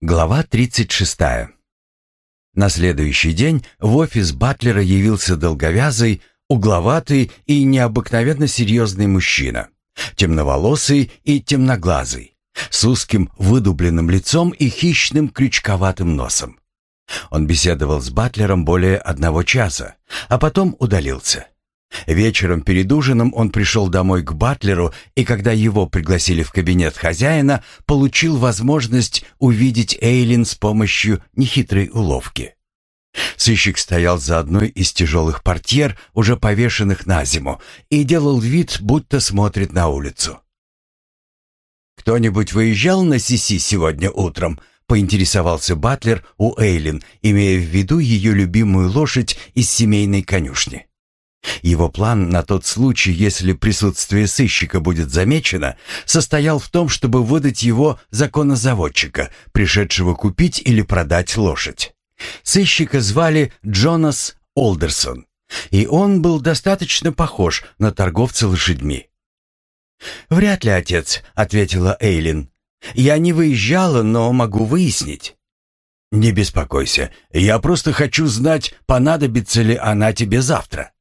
Глава 36. На следующий день в офис Батлера явился долговязый, угловатый и необыкновенно серьезный мужчина, темноволосый и темноглазый, с узким выдубленным лицом и хищным крючковатым носом. Он беседовал с Батлером более одного часа, а потом удалился. Вечером перед ужином он пришел домой к Батлеру и, когда его пригласили в кабинет хозяина, получил возможность увидеть Эйлин с помощью нехитрой уловки. Сыщик стоял за одной из тяжелых портьер, уже повешенных на зиму, и делал вид, будто смотрит на улицу. «Кто-нибудь выезжал на Сиси сегодня утром?» — поинтересовался Батлер у Эйлин, имея в виду ее любимую лошадь из семейной конюшни. Его план на тот случай, если присутствие сыщика будет замечено, состоял в том, чтобы выдать его законозаводчика, пришедшего купить или продать лошадь. Сыщика звали Джонас Олдерсон, и он был достаточно похож на торговца лошадьми. «Вряд ли, отец», — ответила Эйлин. «Я не выезжала, но могу выяснить». «Не беспокойся, я просто хочу знать, понадобится ли она тебе завтра».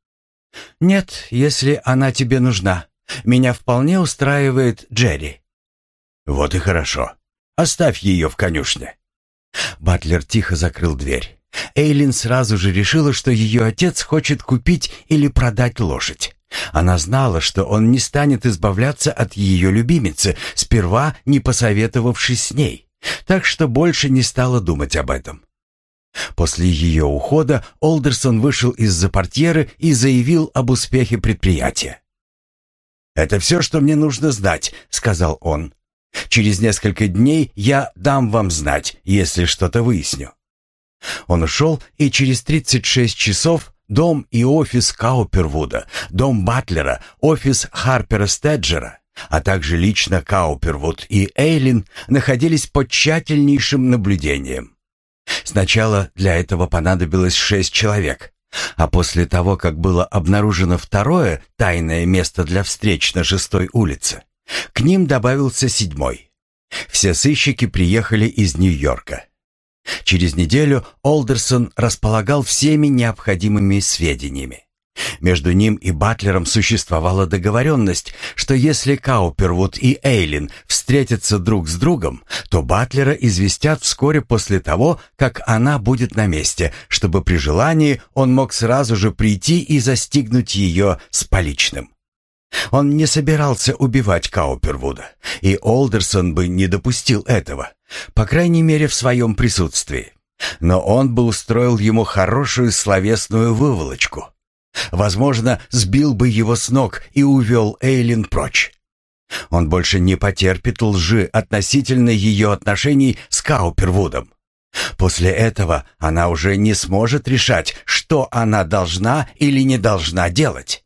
«Нет, если она тебе нужна. Меня вполне устраивает Джерри». «Вот и хорошо. Оставь ее в конюшне». Батлер тихо закрыл дверь. Эйлин сразу же решила, что ее отец хочет купить или продать лошадь. Она знала, что он не станет избавляться от ее любимицы, сперва не посоветовавшись с ней, так что больше не стала думать об этом. После ее ухода Олдерсон вышел из-за портьеры и заявил об успехе предприятия. «Это все, что мне нужно знать», — сказал он. «Через несколько дней я дам вам знать, если что-то выясню». Он ушел, и через 36 часов дом и офис Каупервуда, дом Батлера, офис Харпера Стеджера, а также лично Каупервуд и Эйлин находились под тщательнейшим наблюдением. Сначала для этого понадобилось шесть человек, а после того, как было обнаружено второе тайное место для встреч на шестой улице, к ним добавился седьмой. Все сыщики приехали из Нью-Йорка. Через неделю Олдерсон располагал всеми необходимыми сведениями. Между ним и Батлером существовала договоренность, что если Каупервуд и Эйлин встретятся друг с другом, то Батлера известят вскоре после того, как она будет на месте, чтобы при желании он мог сразу же прийти и застигнуть ее с поличным. Он не собирался убивать Каупервуда, и Олдерсон бы не допустил этого, по крайней мере в своем присутствии. Но он бы устроил ему хорошую словесную выволочку. Возможно, сбил бы его с ног и увел Эйлин прочь. Он больше не потерпит лжи относительно ее отношений с Каупервудом. После этого она уже не сможет решать, что она должна или не должна делать.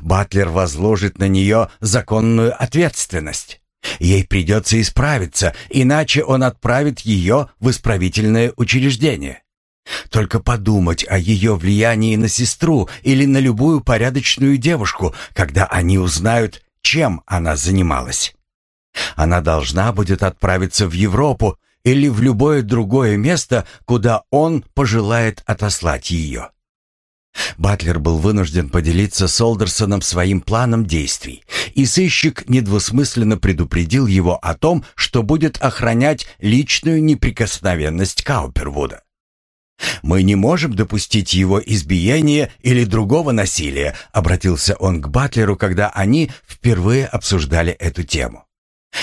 Батлер возложит на нее законную ответственность. Ей придется исправиться, иначе он отправит ее в исправительное учреждение. Только подумать о ее влиянии на сестру или на любую порядочную девушку, когда они узнают, чем она занималась. Она должна будет отправиться в Европу или в любое другое место, куда он пожелает отослать ее. Батлер был вынужден поделиться с Олдерсоном своим планом действий, и сыщик недвусмысленно предупредил его о том, что будет охранять личную неприкосновенность Каупервуда. «Мы не можем допустить его избиения или другого насилия», обратился он к Батлеру, когда они впервые обсуждали эту тему.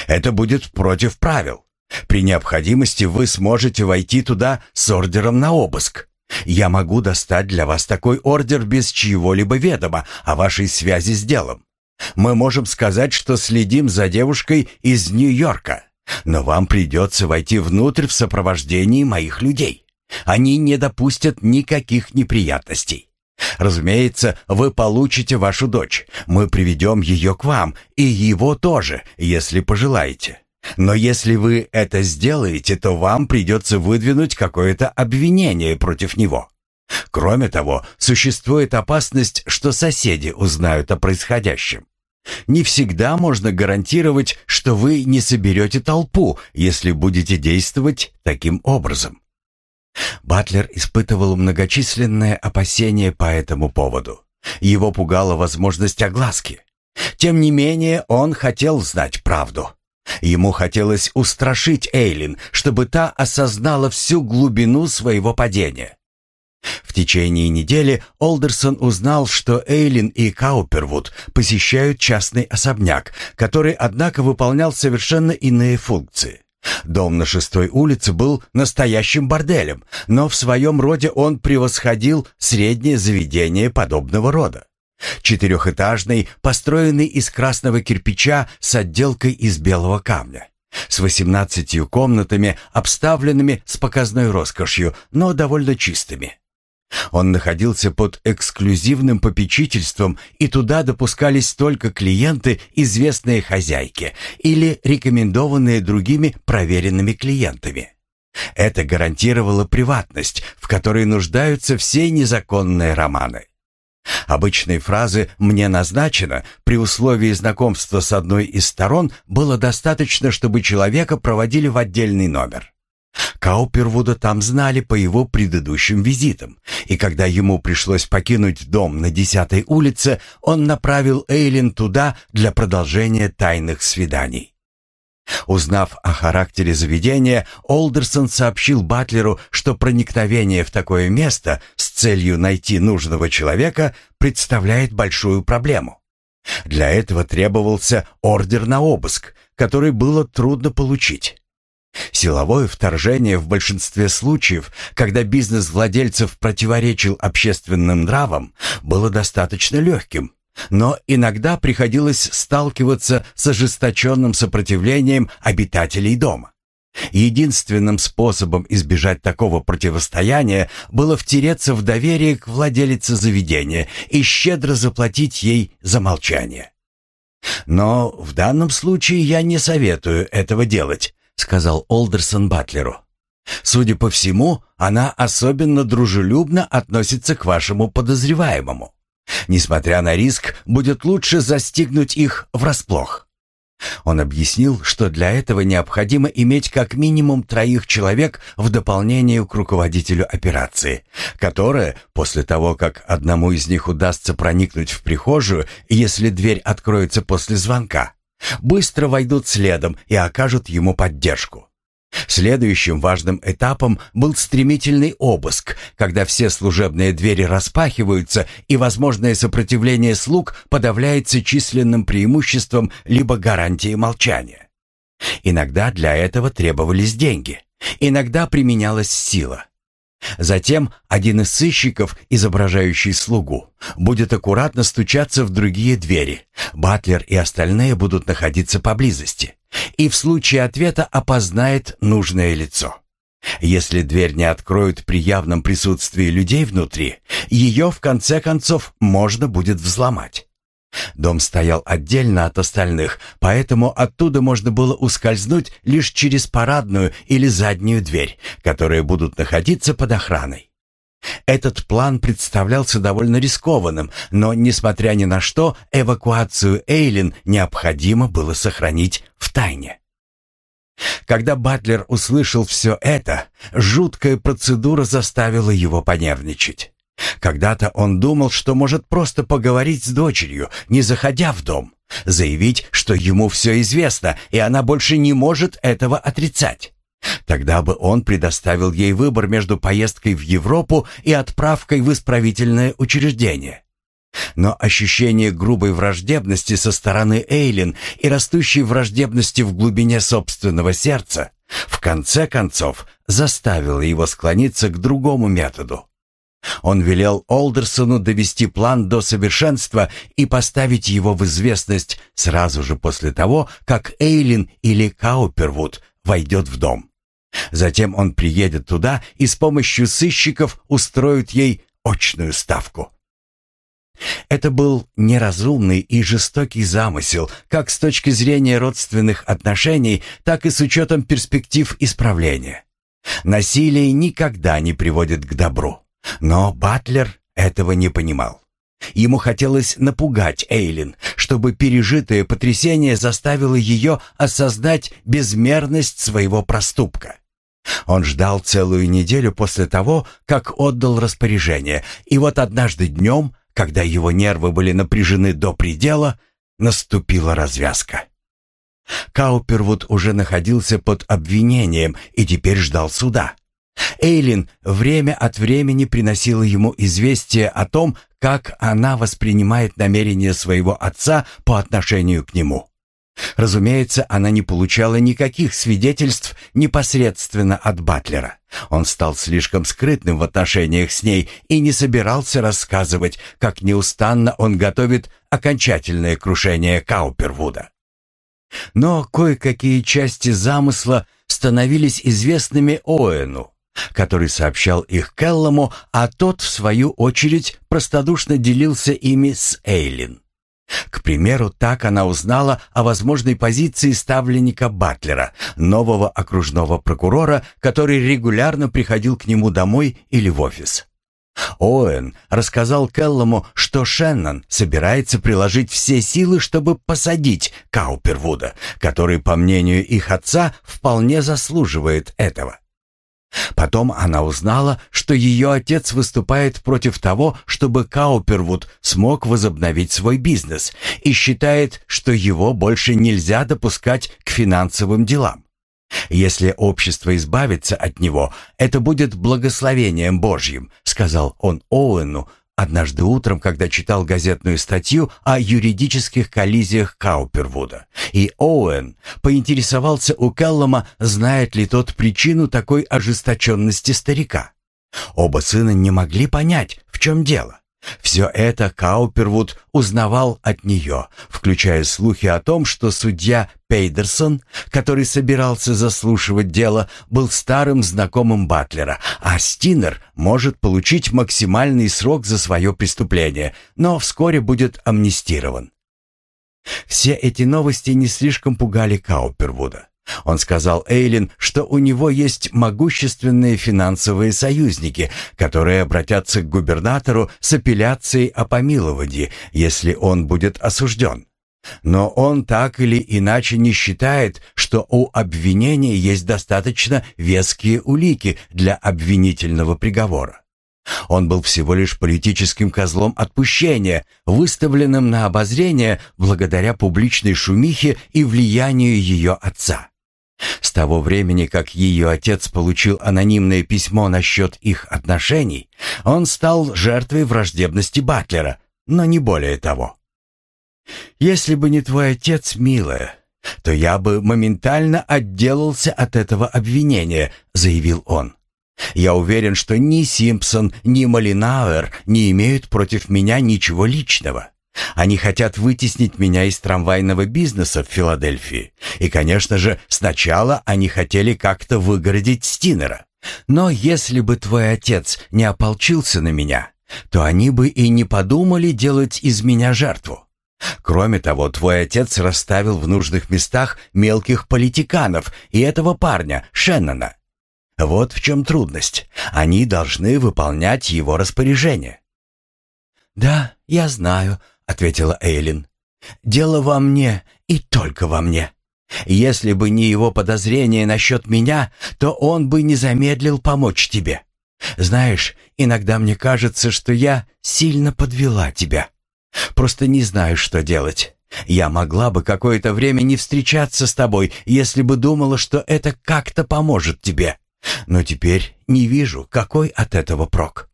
«Это будет против правил. При необходимости вы сможете войти туда с ордером на обыск. Я могу достать для вас такой ордер без чьего-либо ведома о вашей связи с делом. Мы можем сказать, что следим за девушкой из Нью-Йорка, но вам придется войти внутрь в сопровождении моих людей». Они не допустят никаких неприятностей. Разумеется, вы получите вашу дочь. Мы приведем ее к вам, и его тоже, если пожелаете. Но если вы это сделаете, то вам придется выдвинуть какое-то обвинение против него. Кроме того, существует опасность, что соседи узнают о происходящем. Не всегда можно гарантировать, что вы не соберете толпу, если будете действовать таким образом. Батлер испытывал многочисленные опасения по этому поводу. Его пугала возможность огласки. Тем не менее, он хотел знать правду. Ему хотелось устрашить Эйлин, чтобы та осознала всю глубину своего падения. В течение недели Олдерсон узнал, что Эйлин и Каупервуд посещают частный особняк, который, однако, выполнял совершенно иные функции. Дом на шестой улице был настоящим борделем, но в своем роде он превосходил среднее заведение подобного рода. Четырехэтажный, построенный из красного кирпича с отделкой из белого камня. С восемнадцатью комнатами, обставленными с показной роскошью, но довольно чистыми. Он находился под эксклюзивным попечительством, и туда допускались только клиенты, известные хозяйки или рекомендованные другими проверенными клиентами. Это гарантировало приватность, в которой нуждаются все незаконные романы. Обычной фразы «мне назначено» при условии знакомства с одной из сторон было достаточно, чтобы человека проводили в отдельный номер. Каупервуда там знали по его предыдущим визитам, и когда ему пришлось покинуть дом на 10-й улице, он направил Эйлин туда для продолжения тайных свиданий. Узнав о характере заведения, Олдерсон сообщил Батлеру, что проникновение в такое место с целью найти нужного человека представляет большую проблему. Для этого требовался ордер на обыск, который было трудно получить. Силовое вторжение в большинстве случаев, когда бизнес владельцев противоречил общественным нравам, было достаточно легким, но иногда приходилось сталкиваться с ожесточенным сопротивлением обитателей дома. Единственным способом избежать такого противостояния было втереться в доверие к владелице заведения и щедро заплатить ей за молчание. Но в данном случае я не советую этого делать, сказал Олдерсон Батлеру. Судя по всему, она особенно дружелюбно относится к вашему подозреваемому. Несмотря на риск, будет лучше застигнуть их врасплох. Он объяснил, что для этого необходимо иметь как минимум троих человек в дополнение к руководителю операции, которые, после того, как одному из них удастся проникнуть в прихожую, если дверь откроется после звонка, быстро войдут следом и окажут ему поддержку. Следующим важным этапом был стремительный обыск, когда все служебные двери распахиваются и возможное сопротивление слуг подавляется численным преимуществом либо гарантией молчания. Иногда для этого требовались деньги, иногда применялась сила. Затем один из сыщиков, изображающий слугу, будет аккуратно стучаться в другие двери. Батлер и остальные будут находиться поблизости. И в случае ответа опознает нужное лицо. Если дверь не откроют при явном присутствии людей внутри, ее в конце концов можно будет взломать. Дом стоял отдельно от остальных, поэтому оттуда можно было ускользнуть лишь через парадную или заднюю дверь, которые будут находиться под охраной. Этот план представлялся довольно рискованным, но, несмотря ни на что, эвакуацию Эйлин необходимо было сохранить в тайне. Когда Батлер услышал все это, жуткая процедура заставила его понервничать. Когда-то он думал, что может просто поговорить с дочерью, не заходя в дом, заявить, что ему все известно, и она больше не может этого отрицать. Тогда бы он предоставил ей выбор между поездкой в Европу и отправкой в исправительное учреждение. Но ощущение грубой враждебности со стороны Эйлин и растущей враждебности в глубине собственного сердца в конце концов заставило его склониться к другому методу. Он велел Олдерсону довести план до совершенства и поставить его в известность сразу же после того, как Эйлин или Каупервуд войдет в дом. Затем он приедет туда и с помощью сыщиков устроит ей очную ставку. Это был неразумный и жестокий замысел, как с точки зрения родственных отношений, так и с учетом перспектив исправления. Насилие никогда не приводит к добру. Но Батлер этого не понимал. Ему хотелось напугать Эйлин, чтобы пережитое потрясение заставило ее осознать безмерность своего проступка. Он ждал целую неделю после того, как отдал распоряжение, и вот однажды днем, когда его нервы были напряжены до предела, наступила развязка. Каупервуд уже находился под обвинением и теперь ждал суда. Эйлин время от времени приносила ему известие о том, как она воспринимает намерения своего отца по отношению к нему. Разумеется, она не получала никаких свидетельств непосредственно от Батлера. Он стал слишком скрытным в отношениях с ней и не собирался рассказывать, как неустанно он готовит окончательное крушение Каупервуда. Но кое-какие части замысла становились известными Оэну, который сообщал их Келлому, а тот, в свою очередь, простодушно делился ими с Эйлин. К примеру, так она узнала о возможной позиции ставленника Батлера, нового окружного прокурора, который регулярно приходил к нему домой или в офис. Оуэн рассказал Келлому, что Шеннон собирается приложить все силы, чтобы посадить Каупервуда, который, по мнению их отца, вполне заслуживает этого. Потом она узнала, что ее отец выступает против того, чтобы Каупервуд смог возобновить свой бизнес и считает, что его больше нельзя допускать к финансовым делам. «Если общество избавится от него, это будет благословением Божьим», сказал он Оуэну однажды утром, когда читал газетную статью о юридических коллизиях Каупервуда. И Оуэн поинтересовался у Келлома, знает ли тот причину такой ожесточенности старика. Оба сына не могли понять, в чем дело. Все это Каупервуд узнавал от нее, включая слухи о том, что судья Пейдерсон, который собирался заслушивать дело, был старым знакомым Батлера, а Стинер может получить максимальный срок за свое преступление, но вскоре будет амнистирован. Все эти новости не слишком пугали Каупервуда. Он сказал Эйлин, что у него есть могущественные финансовые союзники, которые обратятся к губернатору с апелляцией о помиловании, если он будет осужден. Но он так или иначе не считает, что у обвинения есть достаточно веские улики для обвинительного приговора. Он был всего лишь политическим козлом отпущения, выставленным на обозрение благодаря публичной шумихе и влиянию ее отца. С того времени, как ее отец получил анонимное письмо насчет их отношений, он стал жертвой враждебности Батлера, но не более того. «Если бы не твой отец, милая, то я бы моментально отделался от этого обвинения», — заявил он. «Я уверен, что ни Симпсон, ни Малинауэр не имеют против меня ничего личного. Они хотят вытеснить меня из трамвайного бизнеса в Филадельфии. И, конечно же, сначала они хотели как-то выгородить Стинера. Но если бы твой отец не ополчился на меня, то они бы и не подумали делать из меня жертву. Кроме того, твой отец расставил в нужных местах мелких политиканов и этого парня, Шеннона. Вот в чем трудность. Они должны выполнять его распоряжение. «Да, я знаю», ответила Эйлин. «Дело во мне и только во мне. Если бы не его подозрение насчет меня, то он бы не замедлил помочь тебе. Знаешь, иногда мне кажется, что я сильно подвела тебя. Просто не знаю, что делать. Я могла бы какое-то время не встречаться с тобой, если бы думала, что это как-то поможет тебе. Но теперь не вижу, какой от этого прок.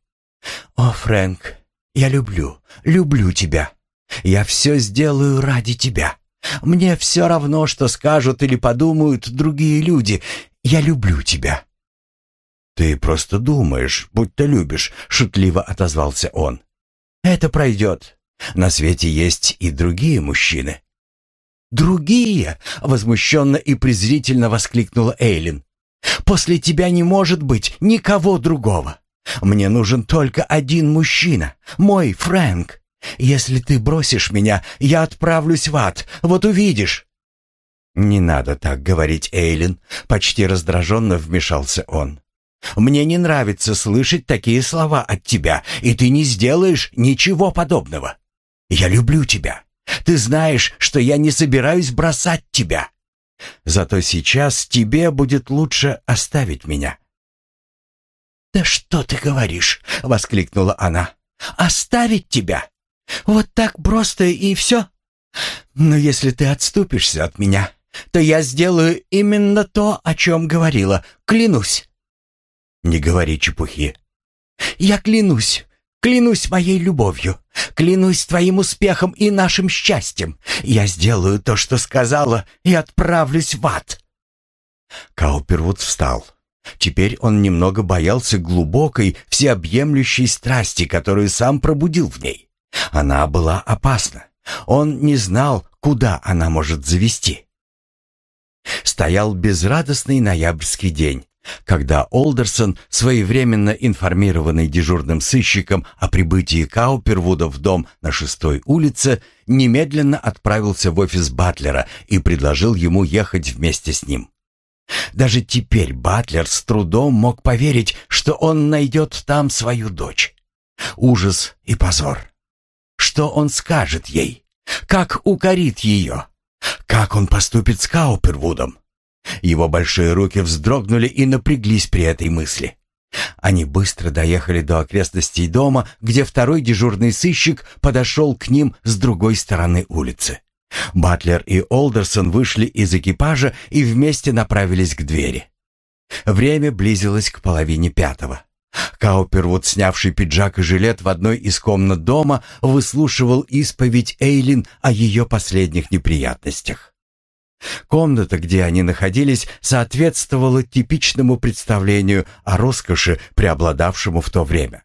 О, Фрэнк, я люблю, люблю тебя. Я все сделаю ради тебя. Мне все равно, что скажут или подумают другие люди. Я люблю тебя». «Ты просто думаешь, будто любишь», — шутливо отозвался он. «Это пройдет. На свете есть и другие мужчины». «Другие?» — возмущенно и презрительно воскликнула Эйлин. «После тебя не может быть никого другого. Мне нужен только один мужчина, мой Фрэнк. Если ты бросишь меня, я отправлюсь в ад. Вот увидишь». «Не надо так говорить, Эйлин», — почти раздраженно вмешался он. Мне не нравится слышать такие слова от тебя, и ты не сделаешь ничего подобного. Я люблю тебя. Ты знаешь, что я не собираюсь бросать тебя. Зато сейчас тебе будет лучше оставить меня». «Да что ты говоришь?» — воскликнула она. «Оставить тебя? Вот так просто и все? Но если ты отступишься от меня, то я сделаю именно то, о чем говорила, клянусь». «Не говори чепухи». «Я клянусь, клянусь моей любовью, клянусь твоим успехом и нашим счастьем. Я сделаю то, что сказала, и отправлюсь в ад». Каупервуд встал. Теперь он немного боялся глубокой, всеобъемлющей страсти, которую сам пробудил в ней. Она была опасна. Он не знал, куда она может завести. Стоял безрадостный ноябрьский день, когда Олдерсон, своевременно информированный дежурным сыщиком о прибытии Каупервуда в дом на шестой улице, немедленно отправился в офис Батлера и предложил ему ехать вместе с ним. Даже теперь Батлер с трудом мог поверить, что он найдет там свою дочь. Ужас и позор. Что он скажет ей? Как укорит ее? Как он поступит с Каупервудом? Его большие руки вздрогнули и напряглись при этой мысли. Они быстро доехали до окрестностей дома, где второй дежурный сыщик подошел к ним с другой стороны улицы. Батлер и Олдерсон вышли из экипажа и вместе направились к двери. Время близилось к половине пятого. Каупервуд, снявший пиджак и жилет в одной из комнат дома, выслушивал исповедь Эйлин о ее последних неприятностях. Комната, где они находились, соответствовала типичному представлению о роскоши, преобладавшему в то время.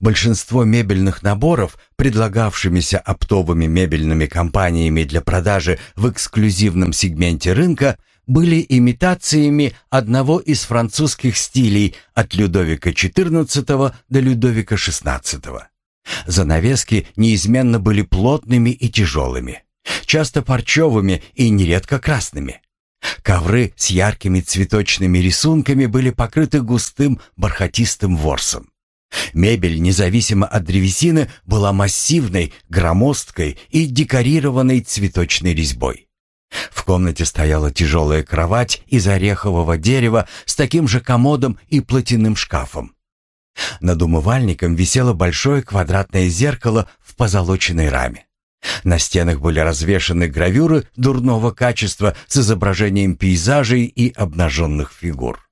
Большинство мебельных наборов, предлагавшимися оптовыми мебельными компаниями для продажи в эксклюзивном сегменте рынка, были имитациями одного из французских стилей от Людовика XIV до Людовика XVI. Занавески неизменно были плотными и тяжелыми, часто парчевыми и нередко красными. Ковры с яркими цветочными рисунками были покрыты густым бархатистым ворсом. Мебель, независимо от древесины, была массивной, громоздкой и декорированной цветочной резьбой. В комнате стояла тяжелая кровать из орехового дерева с таким же комодом и платяным шкафом. Над умывальником висело большое квадратное зеркало в позолоченной раме. На стенах были развешаны гравюры дурного качества с изображением пейзажей и обнаженных фигур.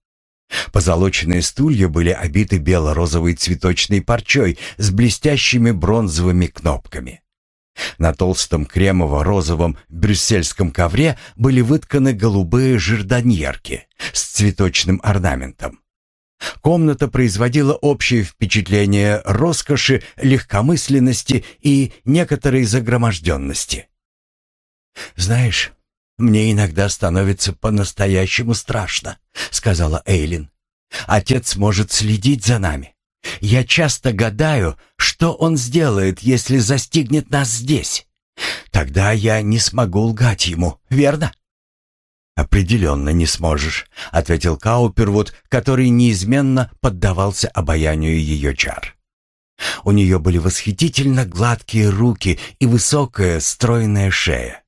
Позолоченные стулья были обиты бело-розовой цветочной парчой с блестящими бронзовыми кнопками. На толстом кремово-розовом брюссельском ковре были вытканы голубые жерданьерки с цветочным орнаментом. Комната производила общее впечатление роскоши, легкомысленности и некоторой загроможденности. «Знаешь, «Мне иногда становится по-настоящему страшно», — сказала Эйлин. «Отец может следить за нами. Я часто гадаю, что он сделает, если застигнет нас здесь. Тогда я не смогу лгать ему, верно?» «Определенно не сможешь», — ответил Каупервуд, который неизменно поддавался обаянию ее чар. У нее были восхитительно гладкие руки и высокая стройная шея.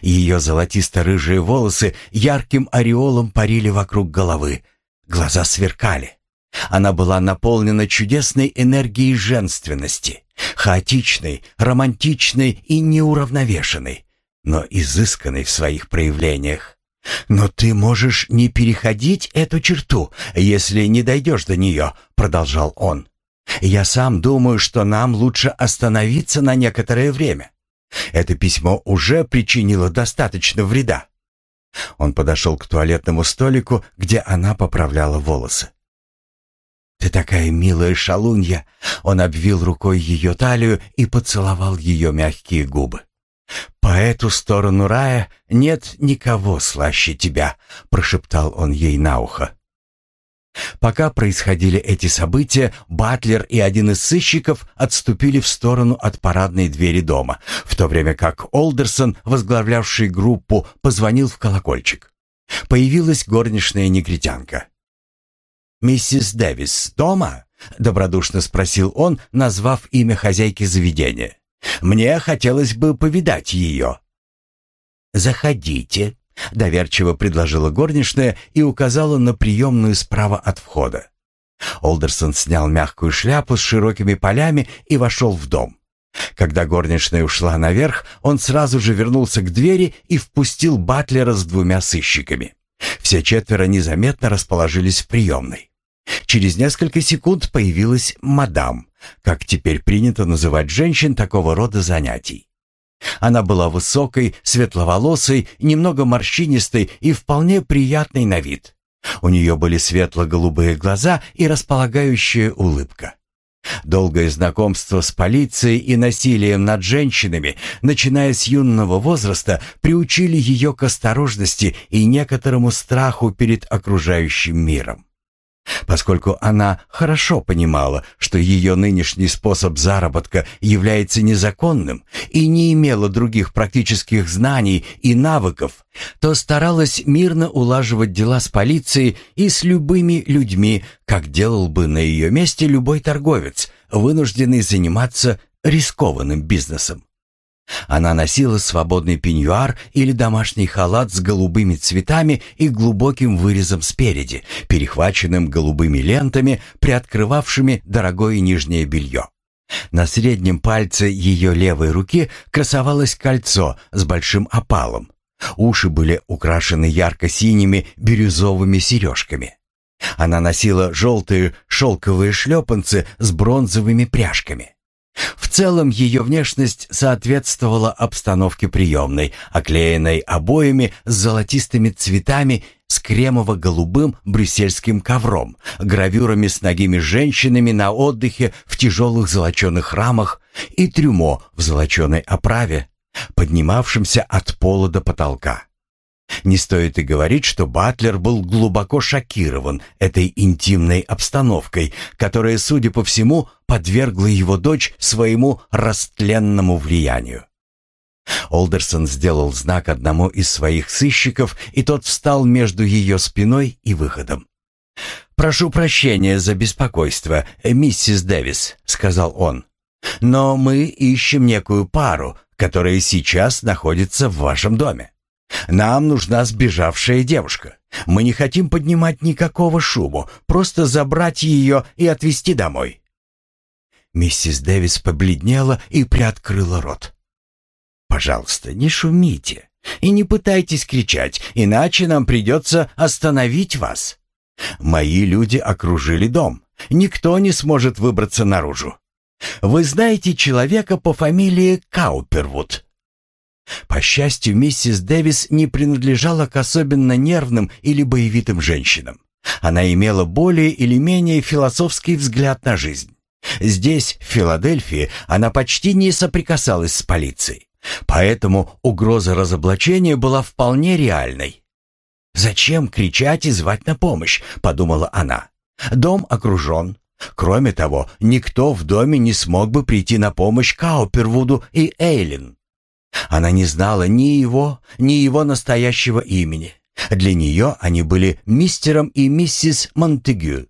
Ее золотисто-рыжие волосы ярким ореолом парили вокруг головы. Глаза сверкали. Она была наполнена чудесной энергией женственности, хаотичной, романтичной и неуравновешенной, но изысканной в своих проявлениях. «Но ты можешь не переходить эту черту, если не дойдешь до нее», — продолжал он. «Я сам думаю, что нам лучше остановиться на некоторое время. Это письмо уже причинило достаточно вреда. Он подошел к туалетному столику, где она поправляла волосы. «Ты такая милая шалунья!» Он обвил рукой ее талию и поцеловал ее мягкие губы. «По эту сторону рая нет никого слаще тебя», — прошептал он ей на ухо. Пока происходили эти события, Батлер и один из сыщиков отступили в сторону от парадной двери дома, в то время как Олдерсон, возглавлявший группу, позвонил в колокольчик. Появилась горничная негритянка. Миссис Дэвис дома?» — добродушно спросил он, назвав имя хозяйки заведения. «Мне хотелось бы повидать ее». «Заходите», — доверчиво предложила горничная и указала на приемную справа от входа. Олдерсон снял мягкую шляпу с широкими полями и вошел в дом. Когда горничная ушла наверх, он сразу же вернулся к двери и впустил Батлера с двумя сыщиками. Все четверо незаметно расположились в приемной. Через несколько секунд появилась мадам, как теперь принято называть женщин такого рода занятий. Она была высокой, светловолосой, немного морщинистой и вполне приятной на вид. У нее были светло-голубые глаза и располагающая улыбка. Долгое знакомство с полицией и насилием над женщинами, начиная с юного возраста, приучили ее к осторожности и некоторому страху перед окружающим миром. Поскольку она хорошо понимала, что ее нынешний способ заработка является незаконным и не имела других практических знаний и навыков, то старалась мирно улаживать дела с полицией и с любыми людьми, как делал бы на ее месте любой торговец, вынужденный заниматься рискованным бизнесом. Она носила свободный пеньюар или домашний халат с голубыми цветами и глубоким вырезом спереди, перехваченным голубыми лентами, приоткрывавшими дорогое нижнее белье. На среднем пальце ее левой руки красовалось кольцо с большим опалом. Уши были украшены ярко-синими бирюзовыми сережками. Она носила желтые шелковые шлепанцы с бронзовыми пряжками. В целом ее внешность соответствовала обстановке приемной, оклеенной обоями с золотистыми цветами, с кремово-голубым брюссельским ковром, гравюрами с ногими женщинами на отдыхе в тяжелых золоченых рамах и трюмо в золоченой оправе, поднимавшимся от пола до потолка. Не стоит и говорить, что Батлер был глубоко шокирован этой интимной обстановкой, которая, судя по всему, подвергла его дочь своему растленному влиянию. Олдерсон сделал знак одному из своих сыщиков, и тот встал между ее спиной и выходом. «Прошу прощения за беспокойство, миссис Дэвис», — сказал он. «Но мы ищем некую пару, которая сейчас находится в вашем доме. Нам нужна сбежавшая девушка. Мы не хотим поднимать никакого шуму, просто забрать ее и отвезти домой». Миссис Дэвис побледнела и приоткрыла рот. «Пожалуйста, не шумите и не пытайтесь кричать, иначе нам придется остановить вас. Мои люди окружили дом. Никто не сможет выбраться наружу. Вы знаете человека по фамилии Каупервуд?» По счастью, миссис Дэвис не принадлежала к особенно нервным или боевитым женщинам. Она имела более или менее философский взгляд на жизнь. Здесь, в Филадельфии, она почти не соприкасалась с полицией. Поэтому угроза разоблачения была вполне реальной. «Зачем кричать и звать на помощь?» — подумала она. «Дом окружен. Кроме того, никто в доме не смог бы прийти на помощь Каупервуду и Эйлин. Она не знала ни его, ни его настоящего имени. Для нее они были мистером и миссис Монтегю.